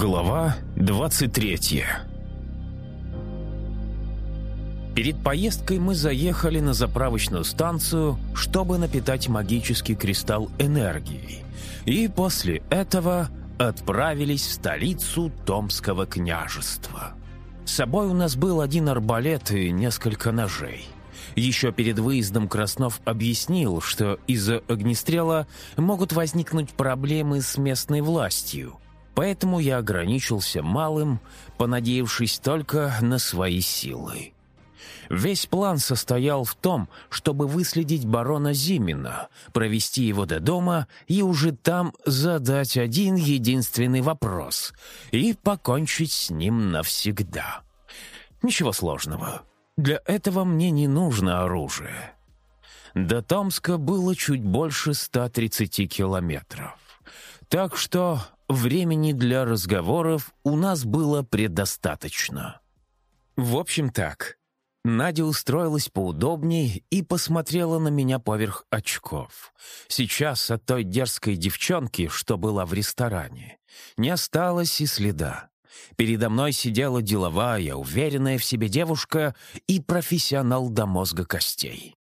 Глава 23 Перед поездкой мы заехали на заправочную станцию, чтобы напитать магический кристалл энергией, и после этого отправились в столицу Томского княжества. С собой у нас был один арбалет и несколько ножей. Еще перед выездом Краснов объяснил, что из-за огнестрела могут возникнуть проблемы с местной властью – Поэтому я ограничился малым, понадеявшись только на свои силы. Весь план состоял в том, чтобы выследить барона Зимина, провести его до дома и уже там задать один единственный вопрос и покончить с ним навсегда. Ничего сложного. Для этого мне не нужно оружие. До Томска было чуть больше 130 километров. Так что Времени для разговоров у нас было предостаточно. В общем так, Надя устроилась поудобнее и посмотрела на меня поверх очков. Сейчас от той дерзкой девчонки, что была в ресторане, не осталось и следа. Передо мной сидела деловая, уверенная в себе девушка и профессионал до мозга костей.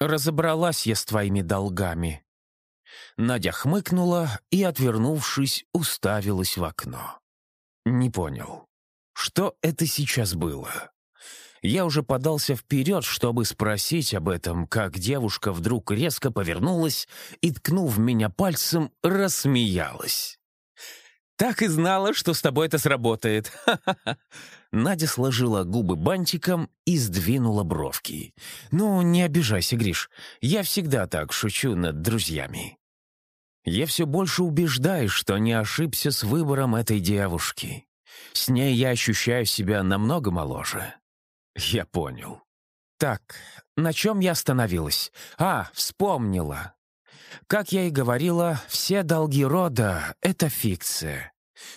«Разобралась я с твоими долгами», Надя хмыкнула и, отвернувшись, уставилась в окно. Не понял, что это сейчас было? Я уже подался вперед, чтобы спросить об этом, как девушка вдруг резко повернулась и, ткнув меня пальцем, рассмеялась. «Так и знала, что с тобой это сработает!» Надя сложила губы бантиком и сдвинула бровки. «Ну, не обижайся, Гриш, я всегда так шучу над друзьями». Я все больше убеждаюсь, что не ошибся с выбором этой девушки. С ней я ощущаю себя намного моложе. Я понял. Так, на чем я остановилась? А, вспомнила. Как я и говорила, все долги рода — это фикция.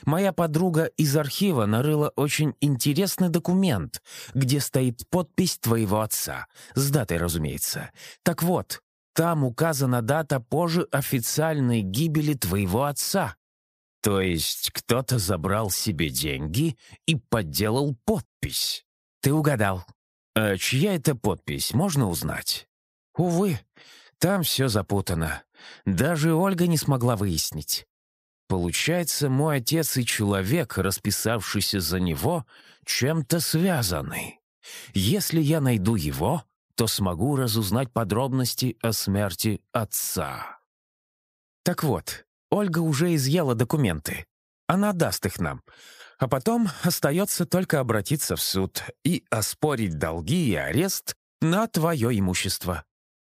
Моя подруга из архива нарыла очень интересный документ, где стоит подпись твоего отца. С датой, разумеется. Так вот, там указана дата позже официальной гибели твоего отца. То есть кто-то забрал себе деньги и подделал подпись. Ты угадал. А чья это подпись, можно узнать? Увы, там все запутано. Даже Ольга не смогла выяснить. Получается, мой отец и человек, расписавшийся за него, чем-то связаны. Если я найду его, то смогу разузнать подробности о смерти отца. Так вот, Ольга уже изъяла документы. Она даст их нам. А потом остается только обратиться в суд и оспорить долги и арест на твое имущество.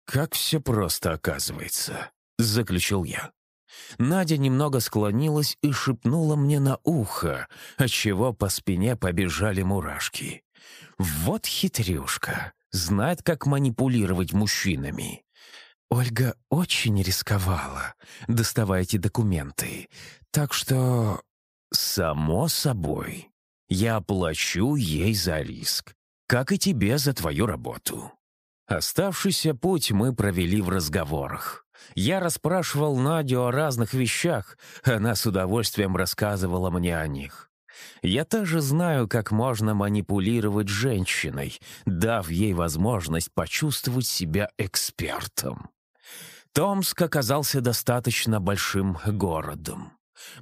«Как все просто оказывается», — заключил я. Надя немного склонилась и шепнула мне на ухо, отчего по спине побежали мурашки. «Вот хитрюшка знает, как манипулировать мужчинами. Ольга очень рисковала, доставая эти документы. Так что, само собой, я оплачу ей за риск, как и тебе за твою работу. Оставшийся путь мы провели в разговорах. Я расспрашивал Надю о разных вещах, она с удовольствием рассказывала мне о них. Я тоже знаю, как можно манипулировать женщиной, дав ей возможность почувствовать себя экспертом. Томск оказался достаточно большим городом.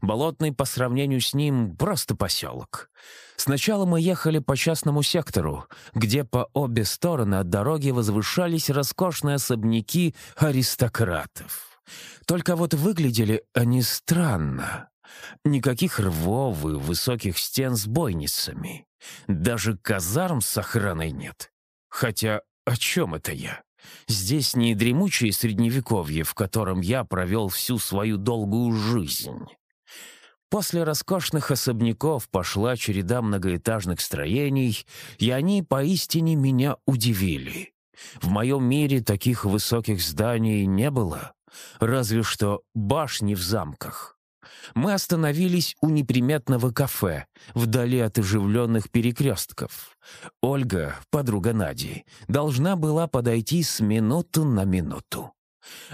Болотный по сравнению с ним просто поселок. Сначала мы ехали по частному сектору, где по обе стороны от дороги возвышались роскошные особняки аристократов. Только вот выглядели они странно. Никаких рвов и высоких стен с бойницами. Даже казарм с охраной нет. Хотя о чем это я? Здесь не дремучее средневековье, в котором я провел всю свою долгую жизнь. После роскошных особняков пошла череда многоэтажных строений, и они поистине меня удивили. В моем мире таких высоких зданий не было, разве что башни в замках мы остановились у неприметного кафе, вдали от оживленных перекрестков. Ольга, подруга Нади, должна была подойти с минуту на минуту.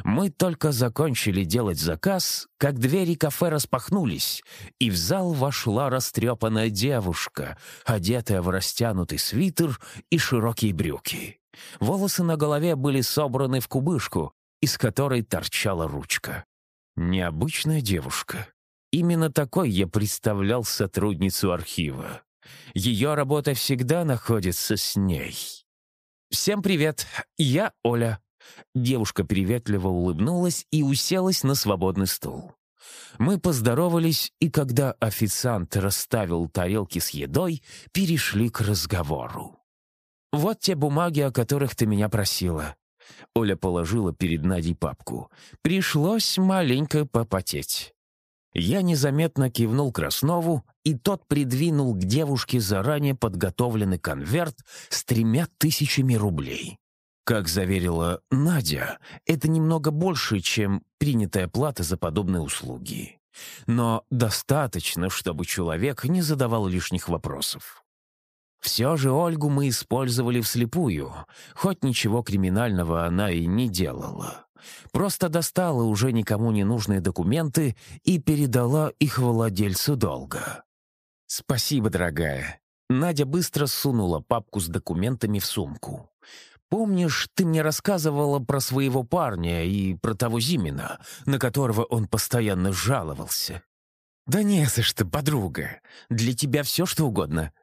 Мы только закончили делать заказ, как двери кафе распахнулись, и в зал вошла растрепанная девушка, одетая в растянутый свитер и широкие брюки. Волосы на голове были собраны в кубышку, из которой торчала ручка. Необычная девушка. Именно такой я представлял сотрудницу архива. Ее работа всегда находится с ней. «Всем привет, я Оля». Девушка приветливо улыбнулась и уселась на свободный стул. Мы поздоровались, и когда официант расставил тарелки с едой, перешли к разговору. «Вот те бумаги, о которых ты меня просила». Оля положила перед Надей папку. «Пришлось маленько попотеть». Я незаметно кивнул Краснову, и тот придвинул к девушке заранее подготовленный конверт с тремя тысячами рублей. Как заверила Надя, это немного больше, чем принятая плата за подобные услуги. Но достаточно, чтобы человек не задавал лишних вопросов. Все же Ольгу мы использовали вслепую, хоть ничего криминального она и не делала. Просто достала уже никому не нужные документы и передала их владельцу долга. «Спасибо, дорогая». Надя быстро сунула папку с документами в сумку. «Помнишь, ты мне рассказывала про своего парня и про того Зимина, на которого он постоянно жаловался?» «Да не за что, подруга. Для тебя все что угодно.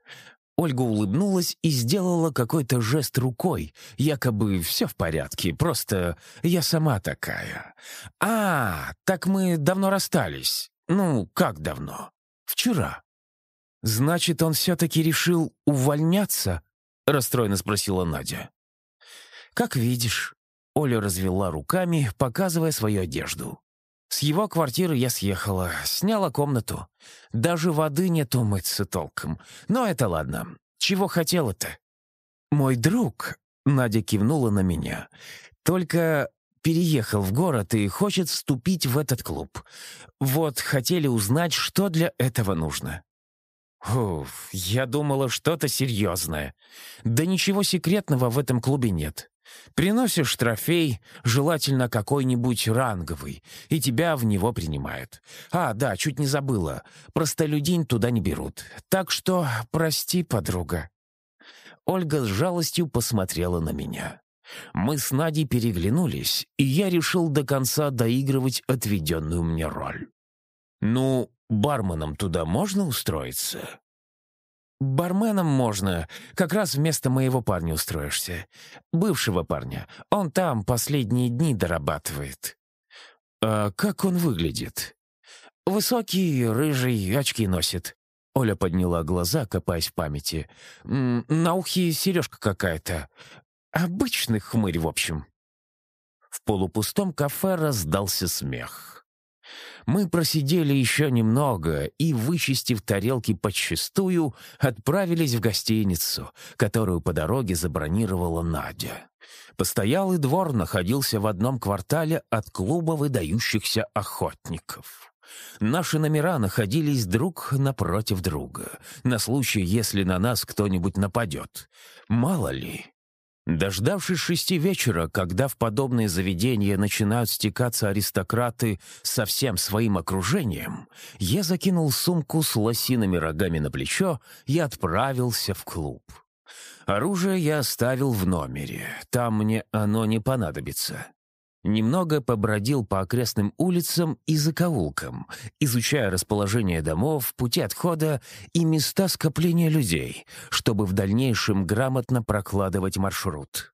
Ольга улыбнулась и сделала какой-то жест рукой, якобы все в порядке, просто я сама такая. «А, так мы давно расстались. Ну, как давно? Вчера». «Значит, он все-таки решил увольняться?» — расстроенно спросила Надя. «Как видишь». Оля развела руками, показывая свою одежду. С его квартиры я съехала, сняла комнату. Даже воды нет умыться толком. Но это ладно. Чего хотела-то? Мой друг, Надя кивнула на меня, только переехал в город и хочет вступить в этот клуб. Вот хотели узнать, что для этого нужно. Уф, я думала, что-то серьезное. Да ничего секретного в этом клубе нет. Приносишь трофей, желательно какой-нибудь ранговый, и тебя в него принимают. А, да, чуть не забыла. Простолюдин туда не берут. Так что прости, подруга». Ольга с жалостью посмотрела на меня. Мы с Надей переглянулись, и я решил до конца доигрывать отведенную мне роль. «Ну, барменом туда можно устроиться?» «Барменом можно. Как раз вместо моего парня устроишься. Бывшего парня. Он там последние дни дорабатывает». «А как он выглядит?» «Высокий, рыжий, очки носит». Оля подняла глаза, копаясь в памяти. «На ухе сережка какая-то. Обычный хмырь, в общем». В полупустом кафе раздался смех. Мы просидели еще немного и, вычистив тарелки подчистую, отправились в гостиницу, которую по дороге забронировала Надя. Постоялый двор находился в одном квартале от клуба выдающихся охотников. Наши номера находились друг напротив друга, на случай, если на нас кто-нибудь нападет. Мало ли, Дождавшись шести вечера, когда в подобные заведения начинают стекаться аристократы со всем своим окружением, я закинул сумку с лосиными рогами на плечо и отправился в клуб. Оружие я оставил в номере, там мне оно не понадобится. Немного побродил по окрестным улицам и закоулкам, изучая расположение домов, пути отхода и места скопления людей, чтобы в дальнейшем грамотно прокладывать маршрут.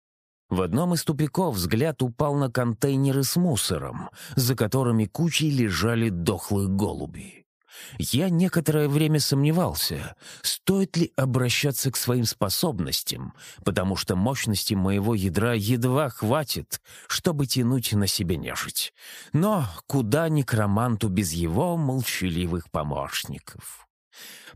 В одном из тупиков взгляд упал на контейнеры с мусором, за которыми кучей лежали дохлые голуби. Я некоторое время сомневался, стоит ли обращаться к своим способностям, потому что мощности моего ядра едва хватит, чтобы тянуть на себе нежить. Но куда некроманту без его молчаливых помощников?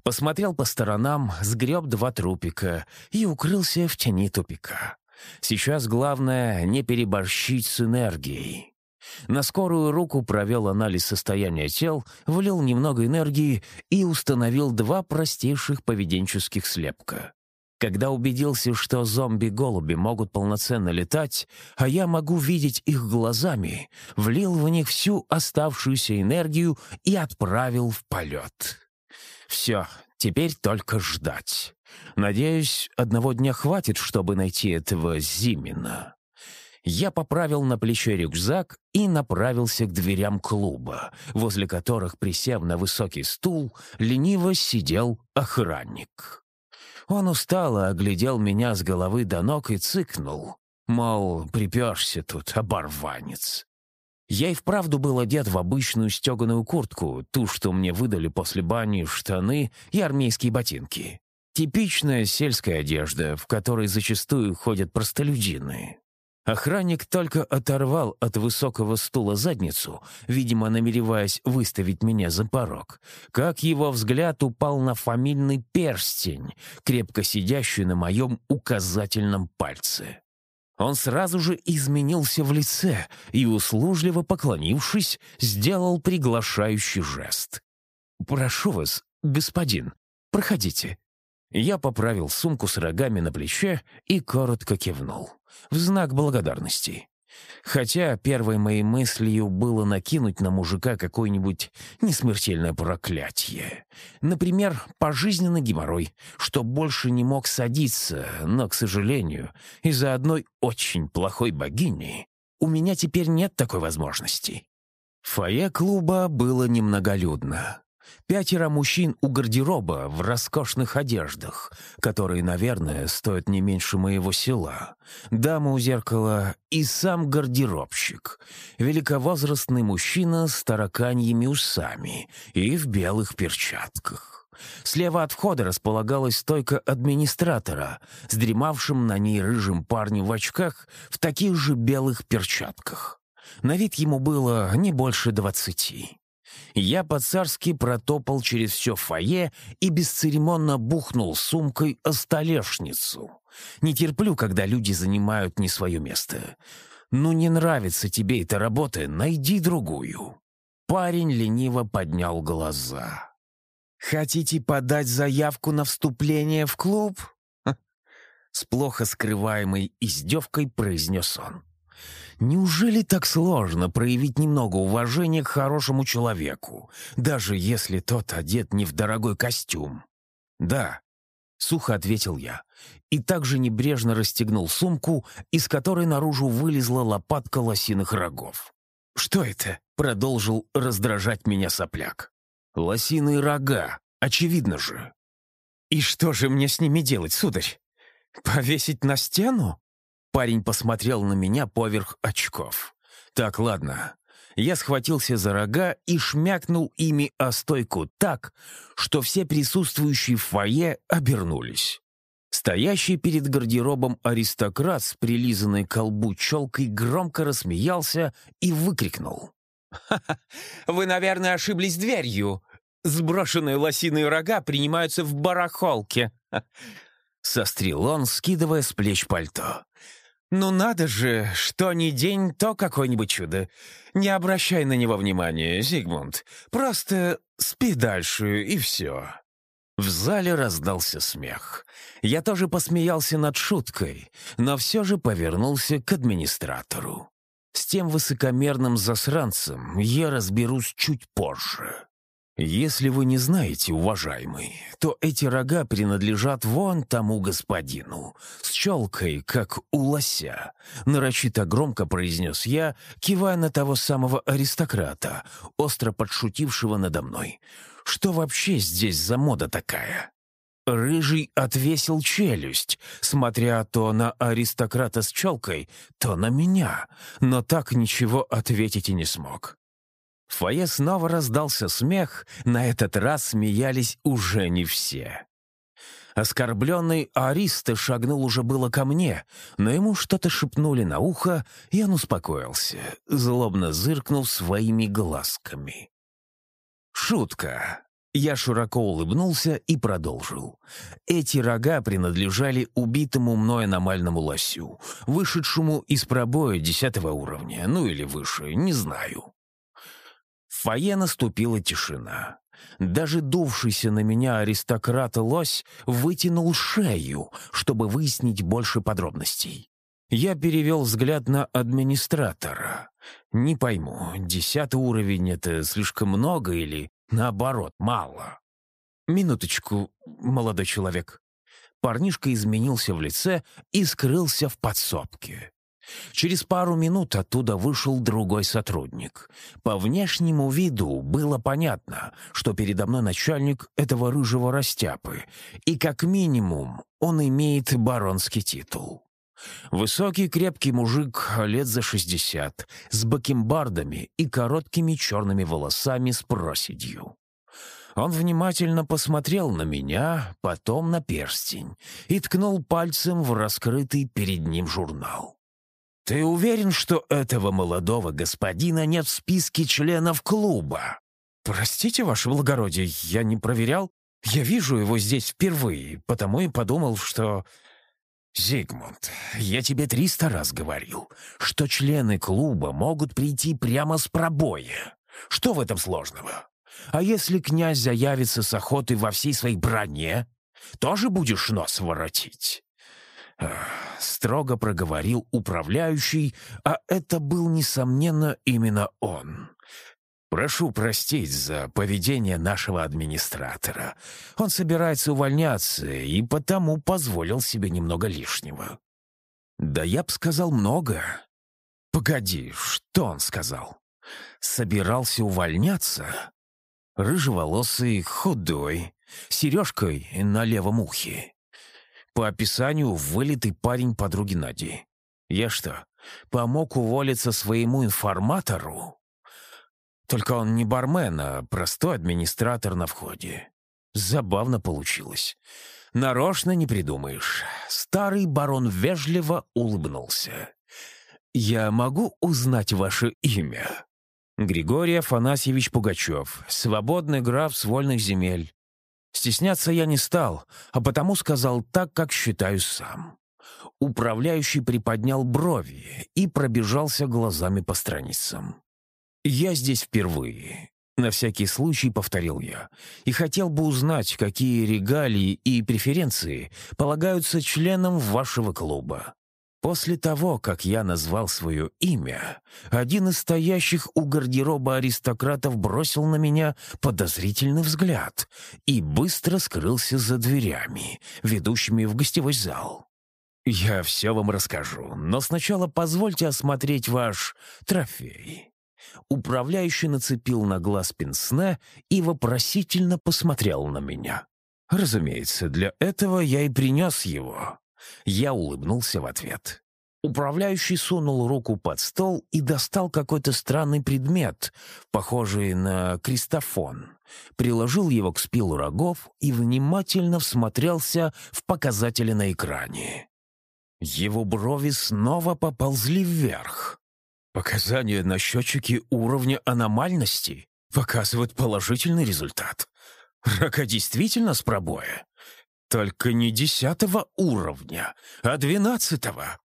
Посмотрел по сторонам, сгреб два трупика и укрылся в тени тупика. Сейчас главное не переборщить с энергией. На скорую руку провел анализ состояния тел, влил немного энергии и установил два простейших поведенческих слепка. Когда убедился, что зомби-голуби могут полноценно летать, а я могу видеть их глазами, влил в них всю оставшуюся энергию и отправил в полет. Все, теперь только ждать. Надеюсь, одного дня хватит, чтобы найти этого Зимина. Я поправил на плече рюкзак и направился к дверям клуба, возле которых, присев на высокий стул, лениво сидел охранник. Он устало оглядел меня с головы до ног и цыкнул. Мол, приперся тут, оборванец. Я и вправду был одет в обычную стеганую куртку, ту, что мне выдали после бани, штаны и армейские ботинки. Типичная сельская одежда, в которой зачастую ходят простолюдины. Охранник только оторвал от высокого стула задницу, видимо, намереваясь выставить меня за порог, как его взгляд упал на фамильный перстень, крепко сидящий на моем указательном пальце. Он сразу же изменился в лице и, услужливо поклонившись, сделал приглашающий жест. «Прошу вас, господин, проходите». Я поправил сумку с рогами на плече и коротко кивнул в знак благодарности. Хотя первой моей мыслью было накинуть на мужика какое-нибудь несмертельное проклятие. Например, пожизненный геморрой, что больше не мог садиться, но, к сожалению, из-за одной очень плохой богини у меня теперь нет такой возможности. Фойе клуба было немноголюдно. Пятеро мужчин у гардероба в роскошных одеждах, которые, наверное, стоят не меньше моего села. Дама у зеркала и сам гардеробщик. Великовозрастный мужчина с тараканьими усами и в белых перчатках. Слева от входа располагалась стойка администратора с дремавшим на ней рыжим парнем в очках в таких же белых перчатках. На вид ему было не больше двадцати. Я по-царски протопал через все фойе и бесцеремонно бухнул сумкой о столешницу. Не терплю, когда люди занимают не свое место. Ну, не нравится тебе эта работа, найди другую. Парень лениво поднял глаза. «Хотите подать заявку на вступление в клуб?» С плохо скрываемой издевкой произнес он. Неужели так сложно проявить немного уважения к хорошему человеку, даже если тот одет не в дорогой костюм? Да, сухо ответил я, и также небрежно расстегнул сумку, из которой наружу вылезла лопатка лосиных рогов. «Что это?» — продолжил раздражать меня сопляк. «Лосиные рога, очевидно же». «И что же мне с ними делать, сударь? Повесить на стену?» Парень посмотрел на меня поверх очков. «Так, ладно». Я схватился за рога и шмякнул ими о стойку так, что все присутствующие в фойе обернулись. Стоящий перед гардеробом аристократ с прилизанной колбу челкой громко рассмеялся и выкрикнул. «Ха-ха! Вы, наверное, ошиблись дверью. Сброшенные лосиные рога принимаются в барахолке!» Сострил он, скидывая с плеч пальто. «Ну надо же, что ни день, то какое-нибудь чудо. Не обращай на него внимания, Зигмунд. Просто спи дальше, и все». В зале раздался смех. Я тоже посмеялся над шуткой, но все же повернулся к администратору. С тем высокомерным засранцем я разберусь чуть позже. «Если вы не знаете, уважаемый, то эти рога принадлежат вон тому господину, с челкой, как у лося», — нарочито громко произнес я, кивая на того самого аристократа, остро подшутившего надо мной. «Что вообще здесь за мода такая?» Рыжий отвесил челюсть, смотря то на аристократа с челкой, то на меня, но так ничего ответить и не смог. В фойе снова раздался смех, на этот раз смеялись уже не все. Оскорбленный Аристо шагнул уже было ко мне, но ему что-то шепнули на ухо, и он успокоился, злобно зыркнув своими глазками. Шутка. Я широко улыбнулся и продолжил. Эти рога принадлежали убитому мной аномальному лосю, вышедшему из пробоя десятого уровня, ну или выше, не знаю. Фойе наступила тишина. Даже дувшийся на меня аристократ-лось вытянул шею, чтобы выяснить больше подробностей. Я перевел взгляд на администратора. Не пойму, десятый уровень — это слишком много или, наоборот, мало? Минуточку, молодой человек. Парнишка изменился в лице и скрылся в подсобке. Через пару минут оттуда вышел другой сотрудник. По внешнему виду было понятно, что передо мной начальник этого рыжего растяпы, и как минимум он имеет баронский титул. Высокий крепкий мужик лет за шестьдесят, с бакенбардами и короткими черными волосами с проседью. Он внимательно посмотрел на меня, потом на перстень и ткнул пальцем в раскрытый перед ним журнал. «Ты уверен, что этого молодого господина нет в списке членов клуба?» «Простите, ваше благородие, я не проверял. Я вижу его здесь впервые, потому и подумал, что...» «Зигмунд, я тебе триста раз говорил, что члены клуба могут прийти прямо с пробоя. Что в этом сложного? А если князь заявится с охотой во всей своей броне, тоже будешь нос воротить?» Строго проговорил управляющий, а это был, несомненно, именно он. «Прошу простить за поведение нашего администратора. Он собирается увольняться и потому позволил себе немного лишнего». «Да я б сказал много». «Погоди, что он сказал?» «Собирался увольняться?» Рыжеволосый, худой, сережкой на левом ухе. По описанию, вылитый парень подруги Нади. Я что, помог уволиться своему информатору? Только он не бармен, а простой администратор на входе. Забавно получилось. Нарочно не придумаешь. Старый барон вежливо улыбнулся. «Я могу узнать ваше имя?» «Григорий Афанасьевич Пугачев, свободный граф с вольных земель. Стесняться я не стал, а потому сказал так, как считаю сам. Управляющий приподнял брови и пробежался глазами по страницам. «Я здесь впервые», — на всякий случай повторил я, «и хотел бы узнать, какие регалии и преференции полагаются членам вашего клуба. После того, как я назвал свое имя, один из стоящих у гардероба аристократов бросил на меня подозрительный взгляд и быстро скрылся за дверями, ведущими в гостевой зал. «Я все вам расскажу, но сначала позвольте осмотреть ваш трофей». Управляющий нацепил на глаз пенсне и вопросительно посмотрел на меня. Разумеется, для этого я и принес его. Я улыбнулся в ответ. Управляющий сунул руку под стол и достал какой-то странный предмет, похожий на кристофон. Приложил его к спилу рогов и внимательно всмотрелся в показатели на экране. Его брови снова поползли вверх. Показания на счетчике уровня аномальности показывают положительный результат. Рога действительно с пробоя. Только не десятого уровня, а двенадцатого.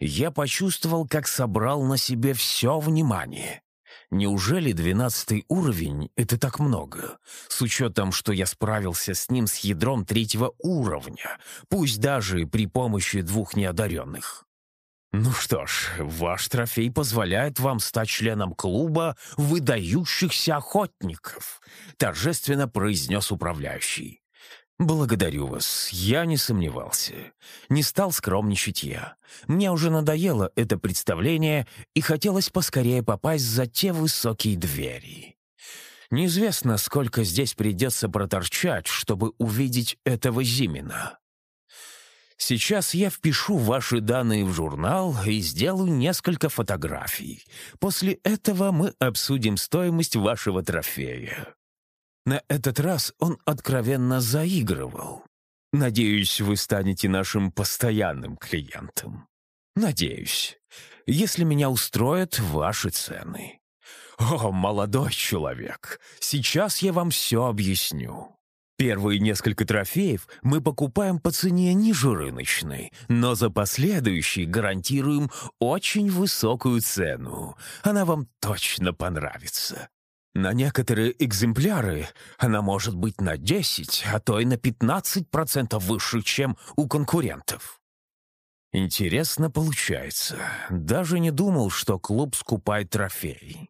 Я почувствовал, как собрал на себе все внимание. Неужели двенадцатый уровень — это так много? С учетом, что я справился с ним с ядром третьего уровня, пусть даже при помощи двух неодаренных. «Ну что ж, ваш трофей позволяет вам стать членом клуба выдающихся охотников», торжественно произнес управляющий. «Благодарю вас, я не сомневался. Не стал скромничать я. Мне уже надоело это представление, и хотелось поскорее попасть за те высокие двери. Неизвестно, сколько здесь придется проторчать, чтобы увидеть этого Зимина. Сейчас я впишу ваши данные в журнал и сделаю несколько фотографий. После этого мы обсудим стоимость вашего трофея. На этот раз он откровенно заигрывал. «Надеюсь, вы станете нашим постоянным клиентом. Надеюсь, если меня устроят ваши цены». «О, молодой человек, сейчас я вам все объясню. Первые несколько трофеев мы покупаем по цене ниже рыночной, но за последующие гарантируем очень высокую цену. Она вам точно понравится. На некоторые экземпляры она может быть на 10, а то и на 15% выше, чем у конкурентов. Интересно получается. Даже не думал, что клуб скупает трофеи.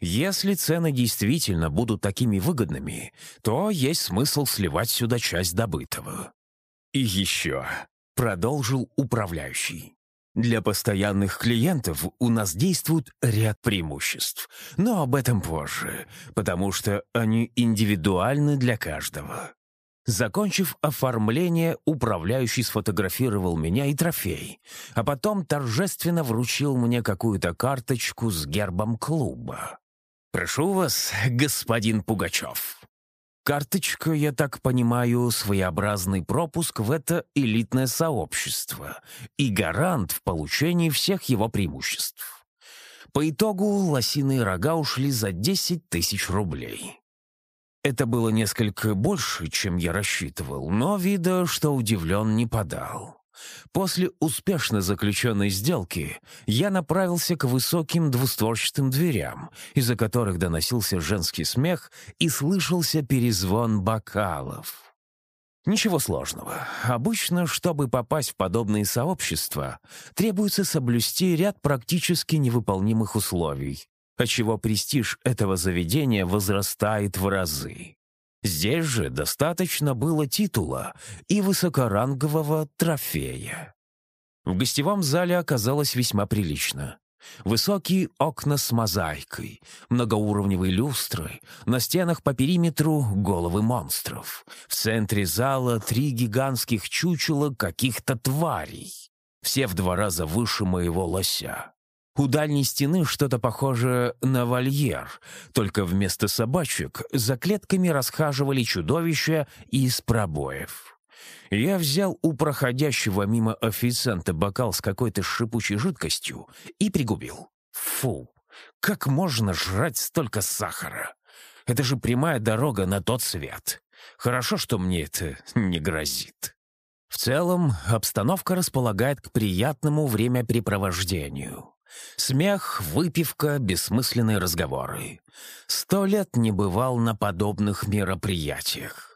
Если цены действительно будут такими выгодными, то есть смысл сливать сюда часть добытого. И еще, продолжил управляющий. Для постоянных клиентов у нас действует ряд преимуществ, но об этом позже, потому что они индивидуальны для каждого. Закончив оформление, управляющий сфотографировал меня и трофей, а потом торжественно вручил мне какую-то карточку с гербом клуба. «Прошу вас, господин Пугачев». Карточка, я так понимаю, своеобразный пропуск в это элитное сообщество и гарант в получении всех его преимуществ. По итогу лосиные рога ушли за 10 тысяч рублей. Это было несколько больше, чем я рассчитывал, но вида, что удивлен, не подал. После успешно заключенной сделки я направился к высоким двустворчатым дверям, из-за которых доносился женский смех и слышался перезвон бокалов. Ничего сложного. Обычно, чтобы попасть в подобные сообщества, требуется соблюсти ряд практически невыполнимых условий, отчего престиж этого заведения возрастает в разы. Здесь же достаточно было титула и высокорангового трофея. В гостевом зале оказалось весьма прилично. Высокие окна с мозаикой, многоуровневые люстры, на стенах по периметру головы монстров. В центре зала три гигантских чучела каких-то тварей, все в два раза выше моего лося. У дальней стены что-то похожее на вольер, только вместо собачек за клетками расхаживали чудовища из пробоев. Я взял у проходящего мимо официанта бокал с какой-то шипучей жидкостью и пригубил. Фу, как можно жрать столько сахара? Это же прямая дорога на тот свет. Хорошо, что мне это не грозит. В целом, обстановка располагает к приятному времяпрепровождению. Смех, выпивка, бессмысленные разговоры. Сто лет не бывал на подобных мероприятиях.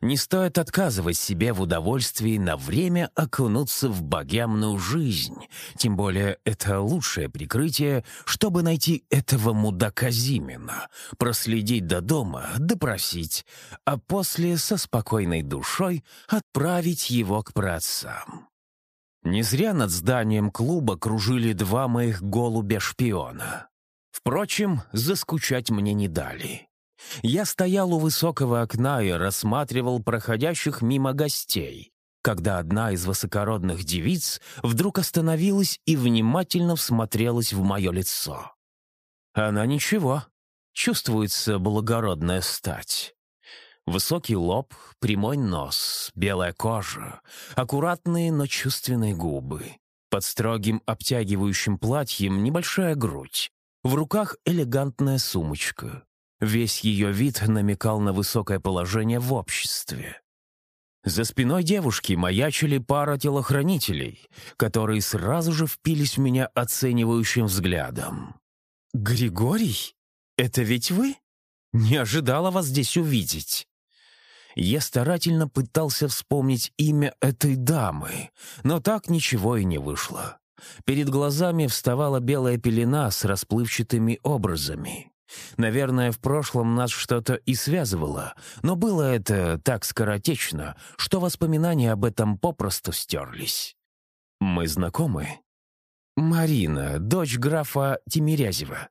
Не стоит отказывать себе в удовольствии на время окунуться в богемную жизнь. Тем более это лучшее прикрытие, чтобы найти этого мудака Зимина, проследить до дома, допросить, а после со спокойной душой отправить его к праотцам. Не зря над зданием клуба кружили два моих голубя-шпиона. Впрочем, заскучать мне не дали. Я стоял у высокого окна и рассматривал проходящих мимо гостей, когда одна из высокородных девиц вдруг остановилась и внимательно всмотрелась в мое лицо. Она ничего, чувствуется благородная стать. Высокий лоб, прямой нос, белая кожа, аккуратные, но чувственные губы. Под строгим обтягивающим платьем небольшая грудь. В руках элегантная сумочка. Весь ее вид намекал на высокое положение в обществе. За спиной девушки маячили пара телохранителей, которые сразу же впились в меня оценивающим взглядом. «Григорий, это ведь вы? Не ожидала вас здесь увидеть». Я старательно пытался вспомнить имя этой дамы, но так ничего и не вышло. Перед глазами вставала белая пелена с расплывчатыми образами. Наверное, в прошлом нас что-то и связывало, но было это так скоротечно, что воспоминания об этом попросту стерлись. Мы знакомы? «Марина, дочь графа Тимирязева.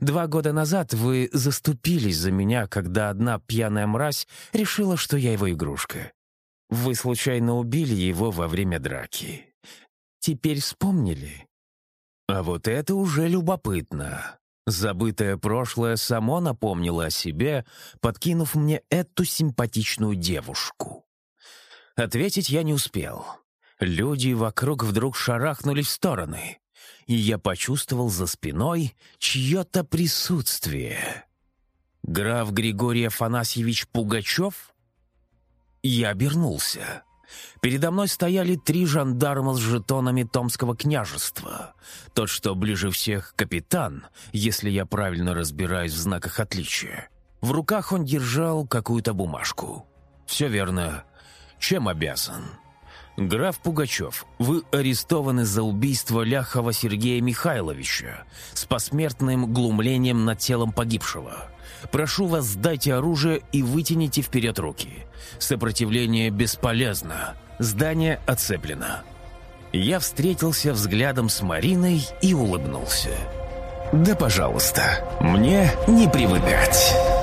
Два года назад вы заступились за меня, когда одна пьяная мразь решила, что я его игрушка. Вы случайно убили его во время драки. Теперь вспомнили?» А вот это уже любопытно. Забытое прошлое само напомнило о себе, подкинув мне эту симпатичную девушку. Ответить я не успел. Люди вокруг вдруг шарахнули в стороны и я почувствовал за спиной чье-то присутствие. Граф Григорий Афанасьевич Пугачев? Я обернулся. Передо мной стояли три жандарма с жетонами Томского княжества. Тот, что ближе всех, капитан, если я правильно разбираюсь в знаках отличия. В руках он держал какую-то бумажку. «Все верно. Чем обязан?» «Граф Пугачев, вы арестованы за убийство Ляхова Сергея Михайловича с посмертным глумлением над телом погибшего. Прошу вас, сдайте оружие и вытяните вперед руки. Сопротивление бесполезно. Здание оцеплено». Я встретился взглядом с Мариной и улыбнулся. «Да, пожалуйста, мне не привыкать».